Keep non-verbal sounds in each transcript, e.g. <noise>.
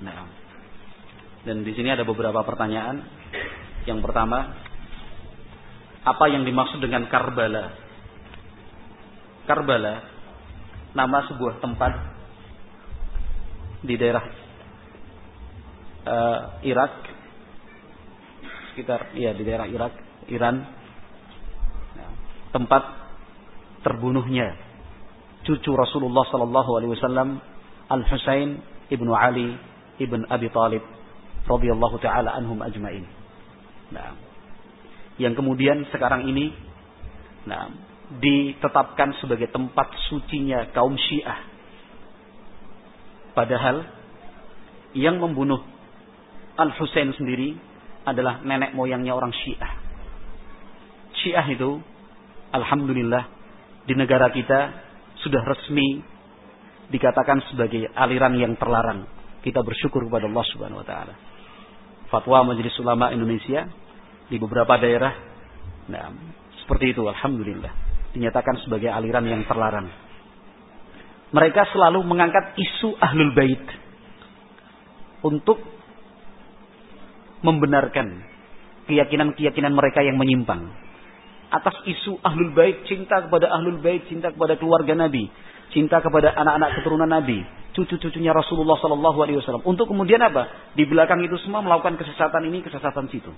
Nah. Dan di sini ada beberapa pertanyaan. Yang pertama, apa yang dimaksud dengan Karbala? Karbala nama sebuah tempat di daerah uh, Irak sekitar ya di daerah Irak Iran nah, tempat terbunuhnya cucu Rasulullah Sallallahu Alaihi Wasallam Al Husain ibnu Ali ibn Abi Talib radhiyallahu taala anhum ajmain. Nah, yang kemudian sekarang ini nah, ditetapkan sebagai tempat sucinya kaum Syiah. Padahal yang membunuh Al Husain sendiri adalah nenek moyangnya orang Syiah. Syiah itu alhamdulillah di negara kita sudah resmi dikatakan sebagai aliran yang terlarang. Kita bersyukur kepada Allah Subhanahu wa taala. Fatwa Majelis Ulama Indonesia di beberapa daerah nah, seperti itu alhamdulillah dinyatakan sebagai aliran yang terlarang. Mereka selalu mengangkat isu ahlul bait untuk membenarkan keyakinan-keyakinan mereka yang menyimpang. Atas isu ahlul bait, cinta kepada ahlul bait, cinta kepada keluarga Nabi, cinta kepada anak-anak keturunan Nabi, cucu-cucunya Rasulullah Sallallahu Alaihi Wasallam. Untuk kemudian apa? Di belakang itu semua melakukan kesesatan ini, kesesatan situ.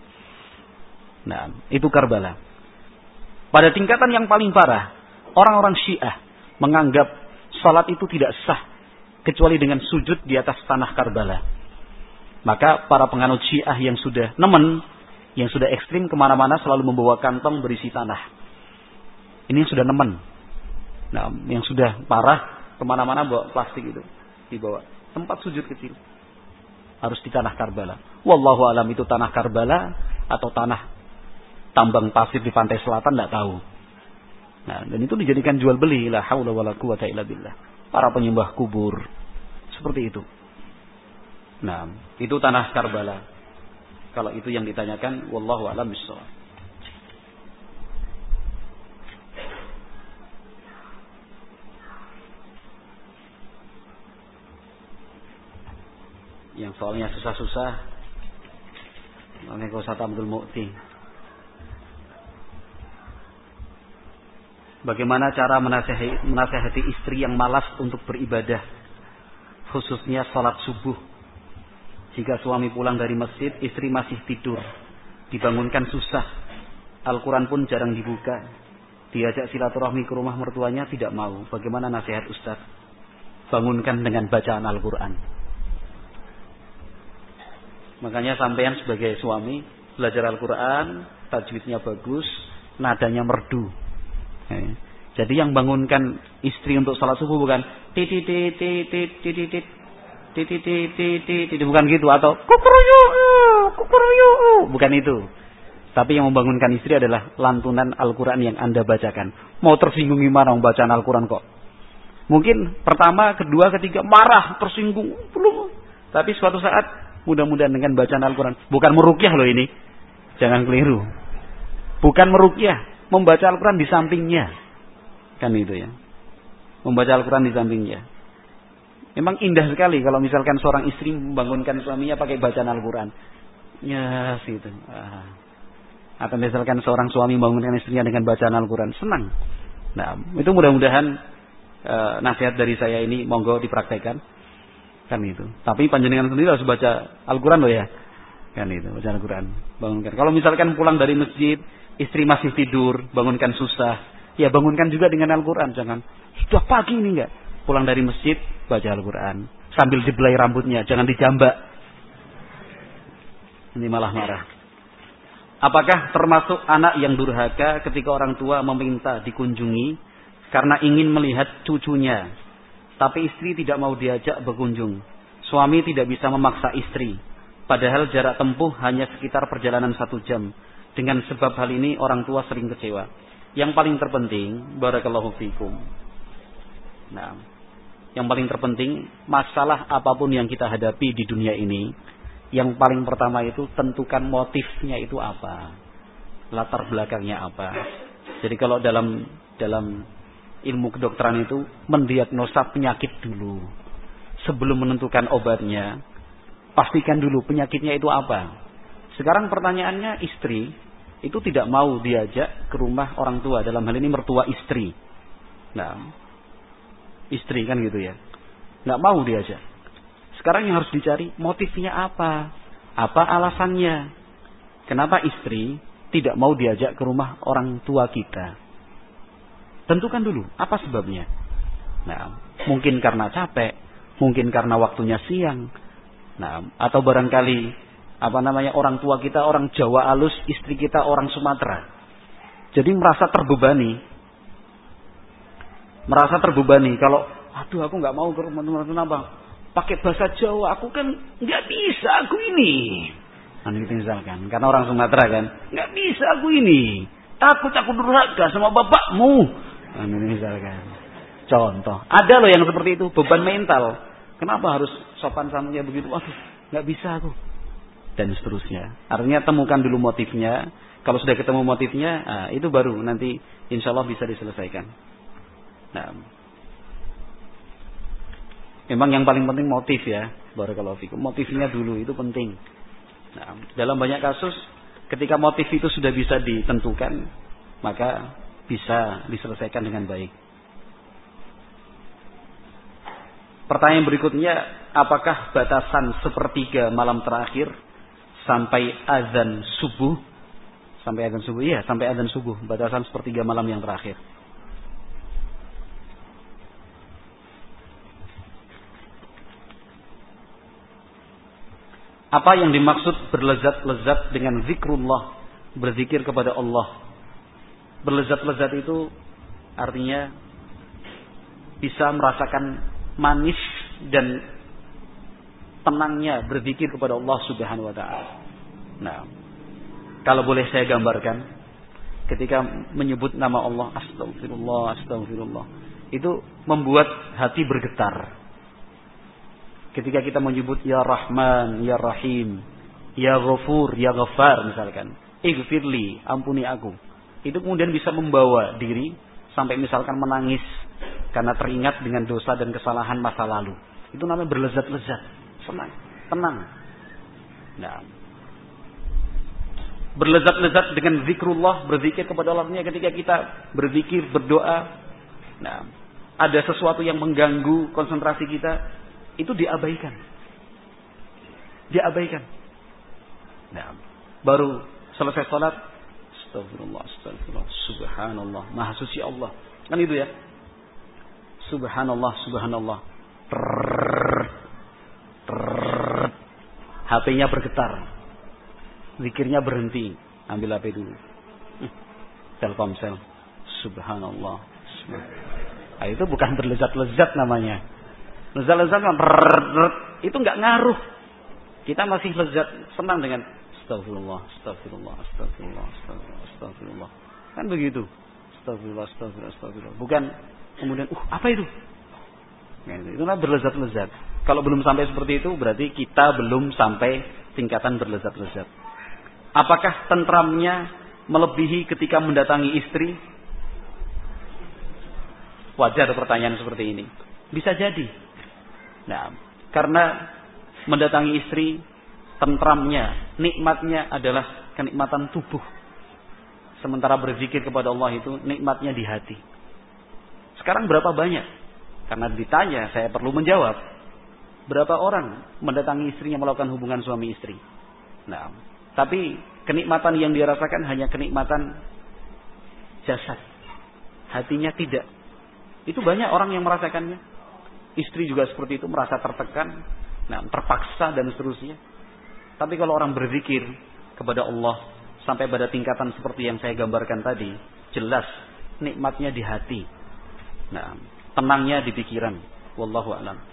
Nah, itu Karbala. Pada tingkatan yang paling parah, orang-orang Syiah menganggap salat itu tidak sah kecuali dengan sujud di atas tanah Karbala. Maka para penganut Syiah yang sudah nemen, yang sudah ekstrim ke mana-mana selalu membawa kantong berisi tanah. Ini yang sudah nemen. Nah, yang sudah parah ke mana-mana bawa plastik itu dibawa. Tempat sujud kecil harus di tanah Karbala. Wallahu alam itu tanah Karbala atau tanah tambang pasir di pantai selatan tidak tahu. Nah, dan itu dijadikan jual beli la haula wala quwata illa billah. Para penyembah kubur seperti itu. Nah, itu tanah Karbala. Kalau itu yang ditanyakan wallahu alam bissawab. Yang soalnya susah-susah. Namanya Qusata Abdul Mu'ti Bagaimana cara menasehati, istri yang malas untuk beribadah? Khususnya salat subuh. Jika suami pulang dari masjid Istri masih tidur. Dibangunkan susah. Al-Quran pun jarang dibuka. Diajak silaturahmi ke rumah mertuanya Tidak mau. Bagaimana nasihat Ustaz? Bangunkan dengan bacaan Al-Quran Makanya sampean sebagai suami belajar Al-Quran, tajwidnya bagus, nadanya merdu. Jadi yang bangunkan istri untuk salat subuh bukan titit titit titit titit titit bukan gitu atau kukuruyu kukuruyu bukan itu. Tapi yang membangunkan istri adalah lantunan Al-Quran yang anda bacakan. Mau tersinggung gimana membacaan Al-Quran kok? Mungkin pertama, kedua, ketiga marah, tersinggung, belum. Tapi suatu saat Mudah-mudahan dengan bacaan Al-Quran. Bukan merukyah loh ini. Jangan keliru. Bukan merukyah. Membaca Al-Quran di sampingnya. Kan itu ya. Membaca Al-Quran di sampingnya. Memang indah sekali kalau misalkan seorang istri membangunkan suaminya pakai bacaan Al-Quran. Ya, situ. Ah. Atau misalkan seorang suami membangunkan istrinya dengan bacaan Al-Quran. Senang. Nah, itu mudah-mudahan uh, nasihat dari saya ini monggo dipraktekkan. Kan itu. Tapi panjenengan sendiri harus baca Al-Quran loh ya. Kan itu, baca Al-Quran. Bangunkan. Kalau misalkan pulang dari masjid, istri masih tidur, bangunkan susah. Ya bangunkan juga dengan Al-Quran. Jangan, sudah pagi ini enggak. Pulang dari masjid, baca Al-Quran. Sambil dibelai rambutnya, jangan dijambak. Ini malah marah. Apakah termasuk anak yang durhaka ketika orang tua meminta dikunjungi karena ingin melihat cucunya tapi istri tidak mau diajak berkunjung. Suami tidak bisa memaksa istri. Padahal jarak tempuh hanya sekitar perjalanan satu jam. Dengan sebab hal ini orang tua sering kecewa. Yang paling terpenting, barakallahu fikum. Nah, yang paling terpenting, masalah apa pun yang kita hadapi di dunia ini, yang paling pertama itu tentukan motifnya itu apa. Latar belakangnya apa. Jadi kalau dalam dalam ilmu kedokteran itu mendiagnosa penyakit dulu sebelum menentukan obatnya Pastikan dulu penyakitnya itu apa. Sekarang pertanyaannya istri itu tidak mau diajak ke rumah orang tua dalam hal ini mertua istri. Nah, istri kan gitu ya. Nggak mau diajak. Sekarang yang harus dicari motifnya apa? Apa alasannya? Kenapa istri tidak mau diajak ke rumah orang tua kita? Tentukan dulu apa sebabnya. Nah, mungkin karena capek, mungkin karena waktunya siang. Nah, atau barangkali apa namanya orang tua kita orang Jawa alus, istri kita orang Sumatera. Jadi merasa terbebani. Merasa terbebani kalau aduh aku nggak mau ke rumah teman kenapa? Pakai bahasa Jawa, aku kan nggak bisa aku ini. Itu misalkan, karena orang Sumatera kan, nggak bisa aku ini. Takut aku durhaka sama bapakmu. Ini misalkan. Contoh, ada loh yang seperti itu, beban mental. Kenapa harus sopan santunnya begitu? Waduh, nggak bisa aku. Dan seterusnya. Artinya temukan dulu motifnya. Kalau sudah ketemu motifnya, nah, itu baru nanti insya Allah bisa diselesaikan. Nah, memang yang paling penting motif ya, barakallahu fikum. Motifnya dulu itu penting. Nah, dalam banyak kasus, ketika motif itu sudah bisa ditentukan, maka bisa diselesaikan dengan baik. Pertanyaan berikutnya, apakah batasan sepertiga malam terakhir sampai azan subuh? Sampai azan subuh, iya, sampai azan subuh, batasan sepertiga malam yang terakhir. Apa yang dimaksud berlezat-lezat dengan zikrullah, berzikir kepada Allah berlezat-lezat itu artinya bisa merasakan manis dan tenangnya berzikir kepada Allah Subhanahu wa taala. Nah, kalau boleh saya gambarkan ketika menyebut nama Allah astagfirullah astagfirullah itu membuat hati bergetar. Ketika kita menyebut ya Rahman, ya Rahim, ya Ghafur, ya Ghaffar misalkan, ighfirli, ampuni aku itu kemudian bisa membawa diri sampai misalkan menangis karena teringat dengan dosa dan kesalahan masa lalu. Itu namanya berlezat-lezat, senang, tenang. Nah, berlezat-lezat dengan zikrullah, berzikir kepada Allahnya ketika kita berzikir, berdoa. Nah, ada sesuatu yang mengganggu konsentrasi kita, itu diabaikan. Diabaikan. Nah, baru selesai sholat, Astagfirullah, astagfirullah, subhanallah, maha suci Allah. Kan itu ya. Subhanallah, subhanallah. HP-nya bergetar. Zikirnya berhenti. Ambil HP dulu. Telkomsel. Subhanallah. Nah, itu bukan berlezat-lezat namanya. Lezat-lezat itu nggak ngaruh. Kita masih lezat, senang dengan Astagfirullah, astagfirullah, astagfirullah, astagfirullah, astagfirullah. Kan begitu. Astagfirullah, astagfirullah, astagfirullah. Bukan kemudian, uh, apa itu? Nah, itu itulah berlezat-lezat. Kalau belum sampai seperti itu, berarti kita belum sampai tingkatan berlezat-lezat. Apakah tentramnya melebihi ketika mendatangi istri? Wajar pertanyaan seperti ini. Bisa jadi. Nah, karena mendatangi istri tentramnya, nikmatnya adalah kenikmatan tubuh. Sementara berzikir kepada Allah itu nikmatnya di hati. Sekarang berapa banyak? Karena ditanya, saya perlu menjawab. Berapa orang mendatangi istrinya melakukan hubungan suami istri? Nah, tapi kenikmatan yang dirasakan hanya kenikmatan jasad. Hatinya tidak. Itu banyak orang yang merasakannya. Istri juga seperti itu merasa tertekan, nah, terpaksa dan seterusnya. Tapi kalau orang berzikir kepada Allah sampai pada tingkatan seperti yang saya gambarkan tadi, jelas nikmatnya di hati. Nah, tenangnya di pikiran. Wallahu a'lam.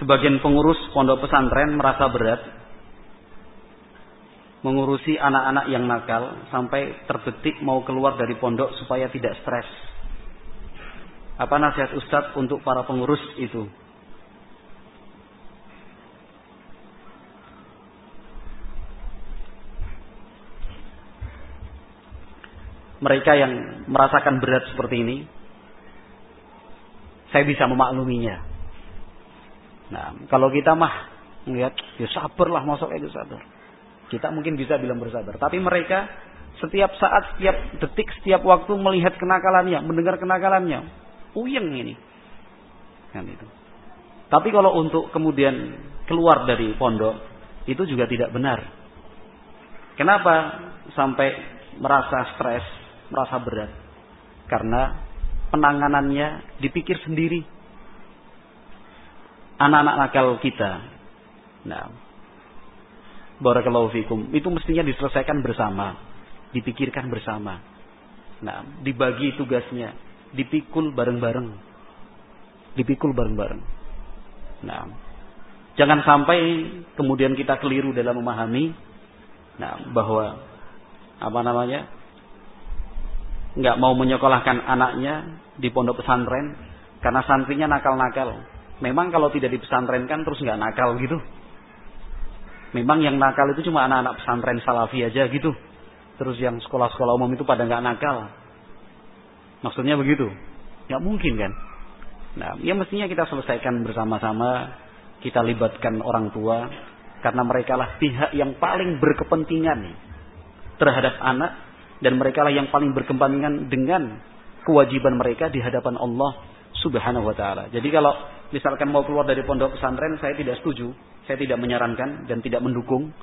Sebagian pengurus pondok pesantren merasa berat mengurusi anak-anak yang nakal sampai terbetik mau keluar dari pondok supaya tidak stres. Apa nasihat Ustadz untuk para pengurus itu? Mereka yang merasakan berat seperti ini, saya bisa memakluminya. Nah, kalau kita mah melihat, ya sabarlah, masuk itu sabar. Kita mungkin bisa bilang bersabar. Tapi mereka setiap saat, setiap detik, setiap waktu melihat kenakalannya, mendengar kenakalannya. Puyeng ini. Kan itu. Tapi kalau untuk kemudian keluar dari pondok, itu juga tidak benar. Kenapa sampai merasa stres, merasa berat? Karena penanganannya dipikir sendiri. Anak-anak nakal kita. Nah, Barakallahu fikum. Itu mestinya diselesaikan bersama. Dipikirkan bersama. Nah, dibagi tugasnya. Dipikul bareng-bareng. Dipikul bareng-bareng. Nah, jangan sampai kemudian kita keliru dalam memahami nah, bahwa apa namanya nggak mau menyekolahkan anaknya di pondok pesantren karena santrinya nakal-nakal. Memang kalau tidak dipesantrenkan terus nggak nakal gitu. Memang yang nakal itu cuma anak-anak pesantren salafi aja gitu. Terus yang sekolah-sekolah umum itu pada nggak nakal. Maksudnya begitu? Nggak mungkin kan? Nah, ya mestinya kita selesaikan bersama-sama. Kita libatkan orang tua. Karena mereka lah pihak yang paling berkepentingan terhadap anak. Dan mereka lah yang paling berkepentingan dengan kewajiban mereka di hadapan Allah subhanahu wa ta'ala. Jadi kalau misalkan mau keluar dari pondok pesantren, saya tidak setuju saya tidak menyarankan dan tidak mendukung.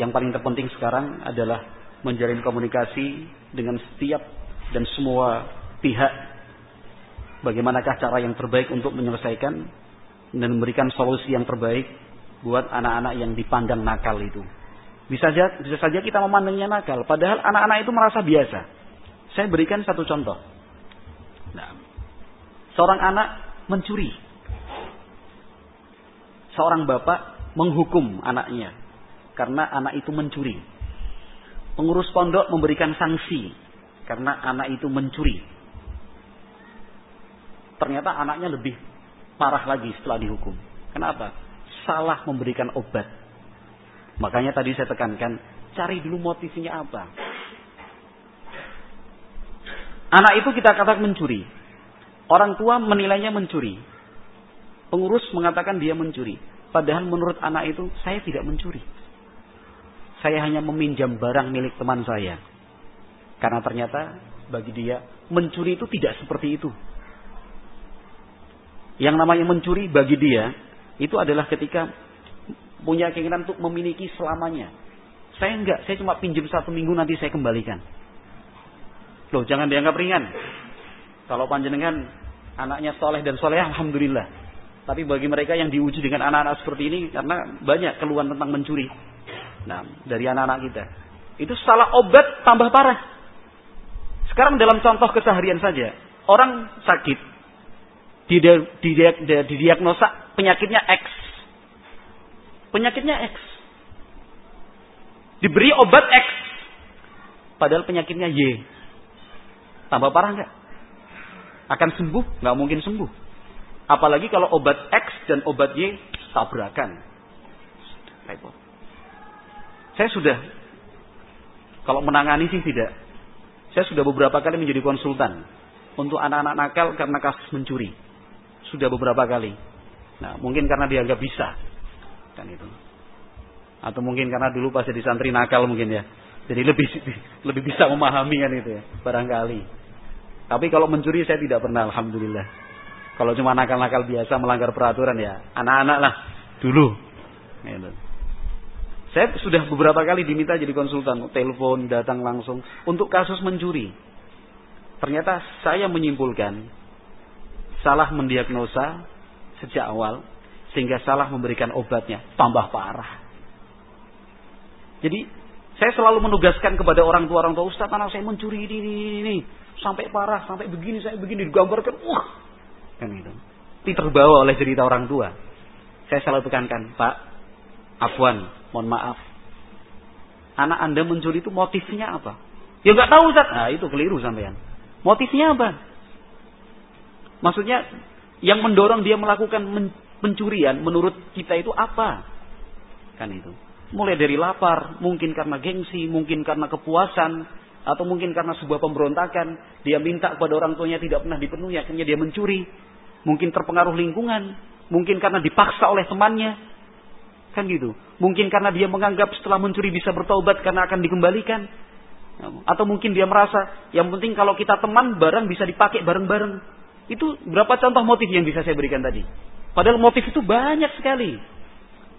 Yang paling terpenting sekarang adalah menjalin komunikasi dengan setiap dan semua pihak. Bagaimanakah cara yang terbaik untuk menyelesaikan dan memberikan solusi yang terbaik buat anak-anak yang dipandang nakal itu. Bisa saja, bisa saja kita memandangnya nakal, padahal anak-anak itu merasa biasa. Saya berikan satu contoh. Nah, seorang anak mencuri. Seorang bapak menghukum anaknya karena anak itu mencuri. Pengurus pondok memberikan sanksi karena anak itu mencuri. Ternyata anaknya lebih parah lagi setelah dihukum. Kenapa? Salah memberikan obat. Makanya tadi saya tekankan, cari dulu motifnya apa. Anak itu kita katakan mencuri. Orang tua menilainya mencuri. Pengurus mengatakan dia mencuri. Padahal menurut anak itu saya tidak mencuri. Saya hanya meminjam barang milik teman saya. Karena ternyata bagi dia mencuri itu tidak seperti itu. Yang namanya mencuri bagi dia itu adalah ketika punya keinginan untuk memiliki selamanya. Saya enggak, saya cuma pinjam satu minggu nanti saya kembalikan. Loh, jangan dianggap ringan. Kalau panjenengan anaknya soleh dan soleh, alhamdulillah. Tapi bagi mereka yang diuji dengan anak-anak seperti ini karena banyak keluhan tentang mencuri. Nah, dari anak-anak kita. Itu salah obat tambah parah. Sekarang dalam contoh keseharian saja, orang sakit didiagnosa penyakitnya X. Penyakitnya X. Diberi obat X. Padahal penyakitnya Y. Tambah parah nggak? Akan sembuh? Nggak mungkin sembuh. Apalagi kalau obat X dan obat Y tabrakan. Saya sudah, kalau menangani sih tidak. Saya sudah beberapa kali menjadi konsultan untuk anak-anak nakal karena kasus mencuri. Sudah beberapa kali. Nah, mungkin karena dianggap bisa. Kan itu. Atau mungkin karena dulu pas jadi santri nakal mungkin ya. Jadi lebih <laughs> lebih bisa memahami kan itu ya, barangkali. Tapi kalau mencuri saya tidak pernah, alhamdulillah. Kalau cuma nakal-nakal biasa melanggar peraturan ya anak-anak lah dulu. Gitu. Saya sudah beberapa kali diminta jadi konsultan, telepon, datang langsung untuk kasus mencuri. Ternyata saya menyimpulkan salah mendiagnosa sejak awal sehingga salah memberikan obatnya tambah parah. Jadi saya selalu menugaskan kepada orang tua orang tua Ustaz anak saya mencuri ini, ini, ini sampai parah sampai begini saya begini digambarkan wah Kan itu. Tapi terbawa oleh cerita orang tua. Saya selalu tekankan, Pak, Afwan, mohon maaf. Anak Anda mencuri itu motifnya apa? Ya nggak tahu Ustaz. Nah, itu keliru sampean. Motifnya apa? Maksudnya yang mendorong dia melakukan pencurian menurut kita itu apa? Kan itu. Mulai dari lapar, mungkin karena gengsi, mungkin karena kepuasan, atau mungkin karena sebuah pemberontakan, dia minta kepada orang tuanya tidak pernah dipenuhi, akhirnya dia mencuri. Mungkin terpengaruh lingkungan, mungkin karena dipaksa oleh temannya. Kan gitu. Mungkin karena dia menganggap setelah mencuri bisa bertobat karena akan dikembalikan. Atau mungkin dia merasa yang penting kalau kita teman barang bisa dipakai bareng-bareng. Itu berapa contoh motif yang bisa saya berikan tadi. Padahal motif itu banyak sekali.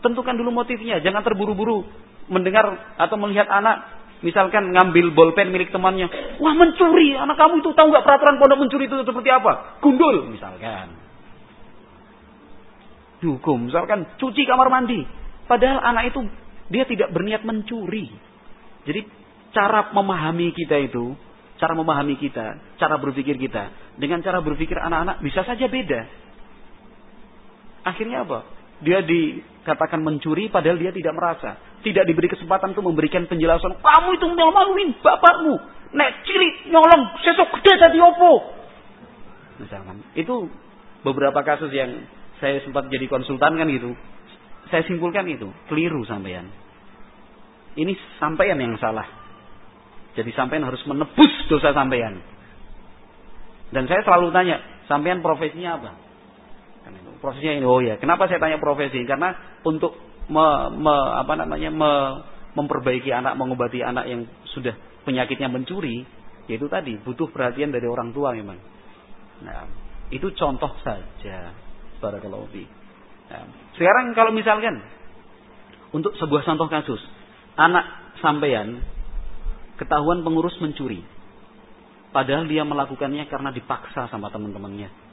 Tentukan dulu motifnya, jangan terburu-buru mendengar atau melihat anak Misalkan ngambil bolpen milik temannya. Wah mencuri. Anak kamu itu tahu nggak peraturan pondok mencuri itu seperti apa? Gundul misalkan. Dihukum. Misalkan cuci kamar mandi. Padahal anak itu dia tidak berniat mencuri. Jadi cara memahami kita itu, cara memahami kita, cara berpikir kita, dengan cara berpikir anak-anak bisa saja beda. Akhirnya apa? Dia dikatakan mencuri padahal dia tidak merasa tidak diberi kesempatan untuk memberikan penjelasan. Kamu itu maluin bapakmu. Nek ciri nyolong sesok gede jadi opo. Misalkan. Itu beberapa kasus yang saya sempat jadi konsultan kan gitu. Saya simpulkan itu. Keliru sampean. Ini sampean yang salah. Jadi sampean harus menebus dosa sampean. Dan saya selalu tanya, sampean profesinya apa? Kan profesinya ini, oh ya. Kenapa saya tanya profesi? Karena untuk me, me, apa namanya me, memperbaiki anak, mengobati anak yang sudah penyakitnya mencuri, yaitu tadi butuh perhatian dari orang tua memang. Nah, itu contoh saja. Barakallahu fi. Nah, sekarang kalau misalkan untuk sebuah contoh kasus, anak sampean ketahuan pengurus mencuri. Padahal dia melakukannya karena dipaksa sama teman-temannya.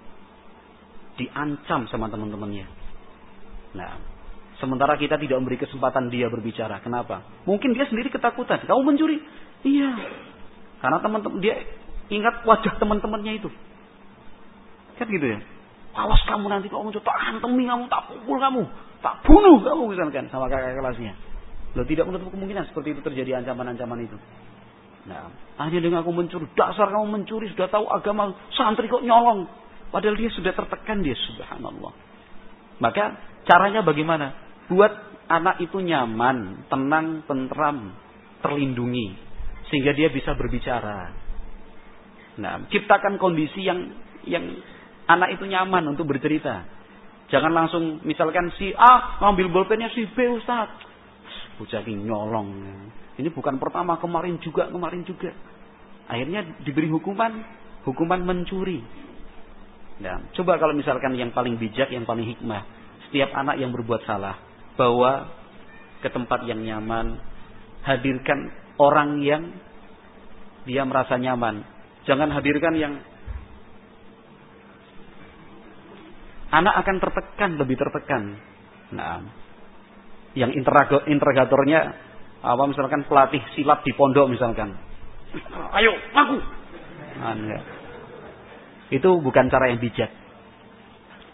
Diancam sama teman-temannya. Nah, Sementara kita tidak memberi kesempatan dia berbicara. Kenapa? Mungkin dia sendiri ketakutan. Kamu mencuri? Iya. Karena teman-teman dia ingat wajah teman-temannya itu. Kan gitu ya. Awas kamu nanti kalau muncul tak antemi kamu, tak pukul kamu, tak bunuh kamu misalkan sama kakak kelasnya. Lo tidak menutup kemungkinan seperti itu terjadi ancaman-ancaman itu. Nah, hanya dengan aku mencuri, dasar kamu mencuri sudah tahu agama santri kok nyolong. Padahal dia sudah tertekan dia subhanallah. Maka caranya bagaimana? buat anak itu nyaman, tenang, tentram, terlindungi sehingga dia bisa berbicara. Nah, ciptakan kondisi yang yang anak itu nyaman untuk bercerita. Jangan langsung misalkan si A ngambil bolpennya si B Ustaz. Bocah nyolong. Ini bukan pertama, kemarin juga, kemarin juga. Akhirnya diberi hukuman, hukuman mencuri. Nah, coba kalau misalkan yang paling bijak, yang paling hikmah, setiap anak yang berbuat salah, bawa ke tempat yang nyaman, hadirkan orang yang dia merasa nyaman. Jangan hadirkan yang anak akan tertekan, lebih tertekan. Nah, yang interrogatornya apa misalkan pelatih silat di pondok misalkan. <clears throat> Ayo, aku. Nah, itu bukan cara yang bijak.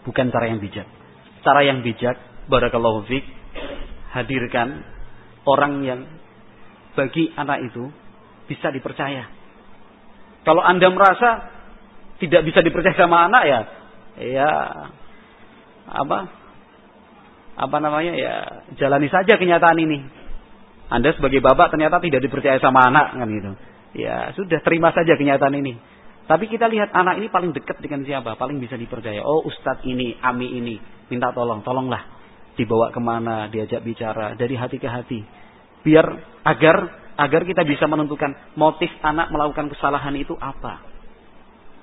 Bukan cara yang bijak. Cara yang bijak barakallahu fiq hadirkan orang yang bagi anak itu bisa dipercaya. Kalau Anda merasa tidak bisa dipercaya sama anak ya ya apa apa namanya ya jalani saja kenyataan ini. Anda sebagai bapak ternyata tidak dipercaya sama anak kan gitu. Ya sudah terima saja kenyataan ini. Tapi kita lihat anak ini paling dekat dengan siapa? Paling bisa dipercaya. Oh ustadz ini, ami ini. Minta tolong, tolonglah dibawa ke mana, diajak bicara dari hati ke hati. Biar agar agar kita bisa menentukan motif anak melakukan kesalahan itu apa.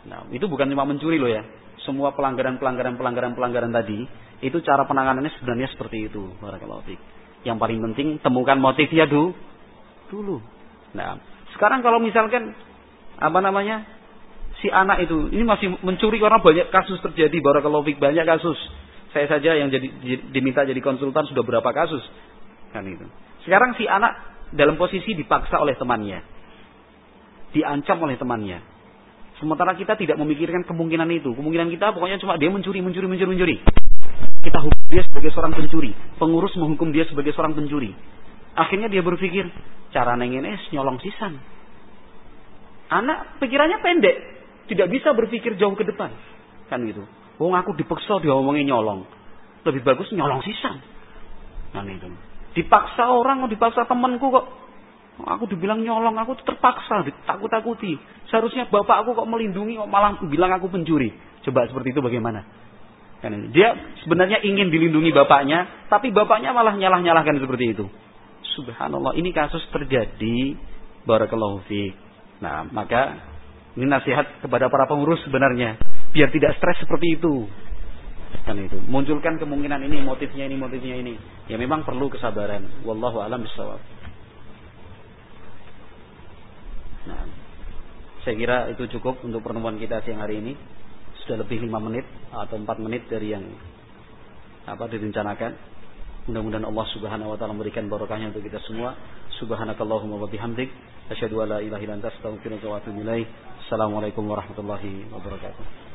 Nah, itu bukan cuma mencuri loh ya. Semua pelanggaran-pelanggaran pelanggaran-pelanggaran tadi itu cara penanganannya sebenarnya seperti itu. Yang paling penting temukan motifnya dulu. Dulu. Nah, sekarang kalau misalkan apa namanya? Si anak itu ini masih mencuri karena banyak kasus terjadi barakallahu banyak kasus saya saja yang jadi diminta jadi konsultan sudah berapa kasus kan itu. Sekarang si anak dalam posisi dipaksa oleh temannya. Diancam oleh temannya. Sementara kita tidak memikirkan kemungkinan itu. Kemungkinan kita pokoknya cuma dia mencuri, mencuri, mencuri, mencuri. Kita hukum dia sebagai seorang pencuri. Pengurus menghukum dia sebagai seorang pencuri. Akhirnya dia berpikir, cara neng ini nyolong sisan. Anak pikirannya pendek, tidak bisa berpikir jauh ke depan. Kan gitu. Wong aku dipaksa dia ngomongin nyolong. Lebih bagus nyolong sisan. Kan itu. Dipaksa orang, dipaksa temanku kok. Aku dibilang nyolong, aku terpaksa, ditakut-takuti. Seharusnya bapak aku kok melindungi, kok malah bilang aku pencuri. Coba seperti itu bagaimana? Kan ini. Dia sebenarnya ingin dilindungi bapaknya, tapi bapaknya malah nyalah-nyalahkan seperti itu. Subhanallah, ini kasus terjadi. Barakallahu fiqh. Nah, maka ini nasihat kepada para pengurus sebenarnya biar tidak stres seperti itu. Kan itu. Munculkan kemungkinan ini, motifnya ini, motifnya ini. Ya memang perlu kesabaran. Wallahu alam bisawab. Nah, saya kira itu cukup untuk pertemuan kita siang hari ini. Sudah lebih lima menit atau empat menit dari yang apa direncanakan. Mudah-mudahan Allah Subhanahu wa taala memberikan barokahnya untuk kita semua. Subhanakallahumma wa bihamdik asyhadu an la ilaha illa anta astaghfiruka wa atubu ilaik. Assalamualaikum warahmatullahi wabarakatuh.